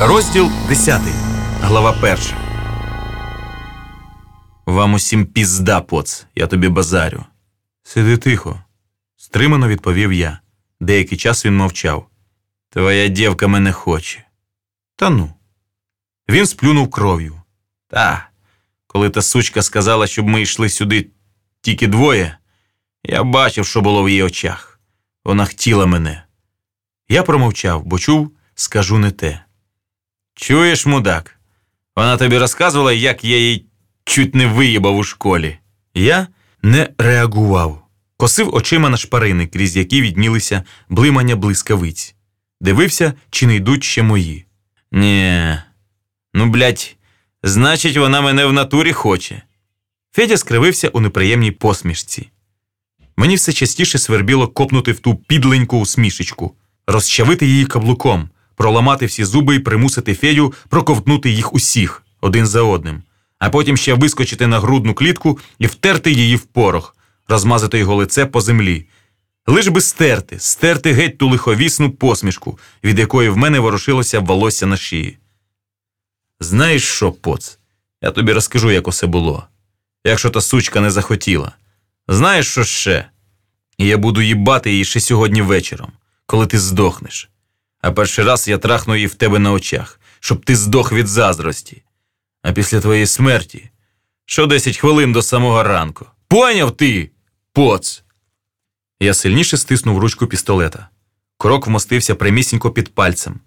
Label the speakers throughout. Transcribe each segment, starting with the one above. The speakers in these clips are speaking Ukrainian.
Speaker 1: Розділ 10. Глава 1. Вам усім пізда, поц, я тобі базарю. Сиди тихо, стримано відповів я. Деякий час він мовчав. Твоя дівка мене хоче. Та ну. Він сплюнув кров'ю. Та, коли та сучка сказала, щоб ми йшли сюди тільки двоє, я бачив, що було в її очах. Вона хотіла мене. Я промовчав, бо чув, скажу не те. Чуєш, мудак? Вона тобі розказувала, як я їй чуть не виїбав у школі. Я не реагував, косив очима на шпарини, крізь які віднілися блимання блискавиць. Дивився, чи не йдуть ще мої. Нє, ну, блядь, значить, вона мене в натурі хоче. Федя скривився у неприємній посмішці. Мені все частіше свербіло копнути в ту підленьку усмішечку, розчавити її каблуком, проламати всі зуби і примусити Федю проковтнути їх усіх один за одним, а потім ще вискочити на грудну клітку і втерти її в порох, розмазати його лице по землі. Лиш би стерти, стерти геть ту лиховісну посмішку, від якої в мене ворушилося волосся на шиї. Знаєш що, поц? Я тобі розкажу, як усе було. Якщо та сучка не захотіла. Знаєш що ще? Я буду їбати її ще сьогодні вечором, коли ти здохнеш. А перший раз я трахну її в тебе на очах, щоб ти здох від заздрості. А після твоєї смерті що 10 хвилин до самого ранку. Поняв ти, поц? Я сильніше стиснув ручку пістолета. Крок вмостився прямісінько під пальцем.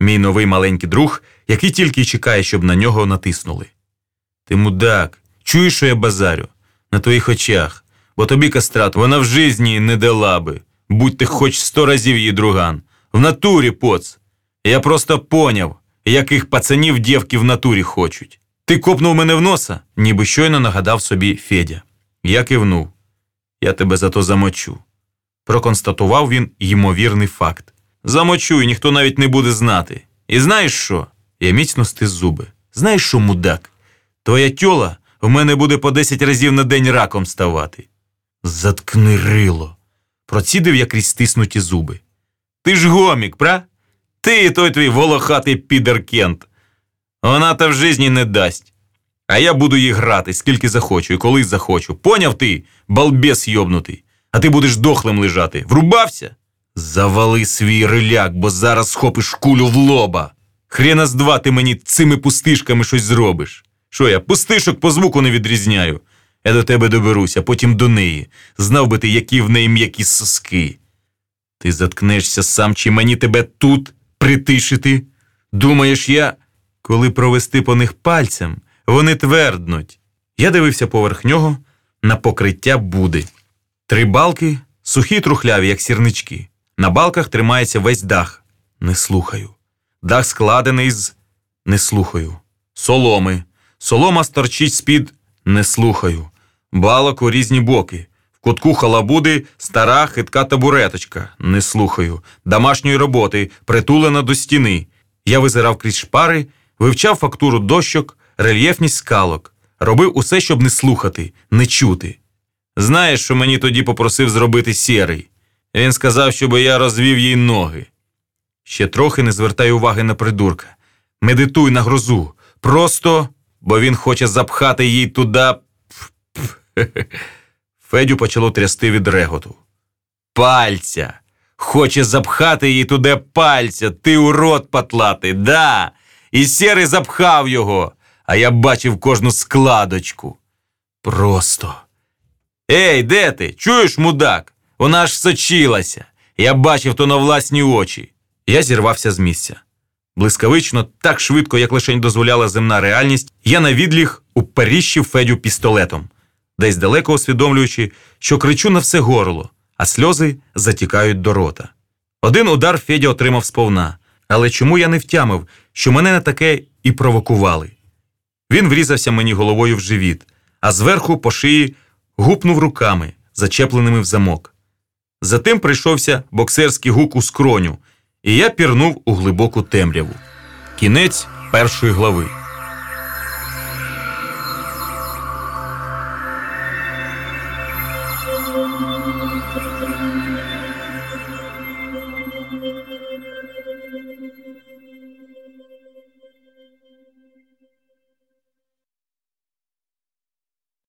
Speaker 1: Мій новий маленький друг, який тільки чекає, щоб на нього натиснули. Ти мудак, чуєш, що я базарю? На твоїх очах, бо тобі кастрат вона в житті не дала би, будь ти хоч сто разів її друган. В натурі, поц. Я просто поняв, яких пацанів дівки в натурі хочуть. Ти копнув мене в носа, ніби щойно нагадав собі Федя. Я кивнув. Я тебе зато замочу. Проконстатував він ймовірний факт. Замочу, і ніхто навіть не буде знати. І знаєш що? Я міцно стис зуби. Знаєш що, мудак? Твоя тьола в мене буде по 10 разів на день раком ставати. Заткни рило. Процідив я крізь стиснуті зуби. Ти ж гомік, пра? Ти і той твій волохатий підер Кент. Вона та в житті не дасть. А я буду їй грати, скільки захочу і коли захочу. Поняв ти, балбес йобнутий, а ти будеш дохлим лежати. Врубався? Завали свій риляк, бо зараз схопиш кулю в лоба. Хрена з два ти мені цими пустишками щось зробиш. Що я, пустишок по звуку не відрізняю. Я до тебе доберуся, потім до неї. Знав би ти, які в неї м'які соски. Ти заткнешся сам, чи мені тебе тут притишити? Думаєш, я, коли провести по них пальцем, вони тверднуть. Я дивився поверх нього на покриття буди. Три балки сухі трухляві, як сірнички. На балках тримається весь дах. Не слухаю. Дах складений з не слухаю. Соломи. Солома сторчить з-під не слухаю. Балок у різні боки. В кутку халабуди стара хитка табуреточка. Не слухаю. Домашньої роботи, притулена до стіни. Я визирав крізь шпари, вивчав фактуру дощок, рельєфність скалок. Робив усе, щоб не слухати, не чути. Знаєш, що мені тоді попросив зробити сірий? Він сказав, щоб я розвів їй ноги. Ще трохи не звертай уваги на придурка. Медитуй на грозу. Просто, бо він хоче запхати їй туди. Федю почало трясти від реготу. Пальця. Хоче запхати їй туди пальця, ти урод патлатий, да. І сірий запхав його, а я бачив кожну складочку. Просто. Ей, де ти? Чуєш, мудак? Вона аж сочилася. Я бачив то на власні очі. Я зірвався з місця. Блискавично, так швидко, як лишень дозволяла земна реальність, я навідліг уперіщив Федю пістолетом, десь далеко усвідомлюючи, що кричу на все горло, а сльози затікають до рота. Один удар Федя отримав сповна, але чому я не втямив, що мене на таке і провокували? Він врізався мені головою в живіт, а зверху по шиї гупнув руками, зачепленими в замок. Затим прийшовся боксерський гук у скроню, і я пірнув у глибоку темряву. Кінець першої глави.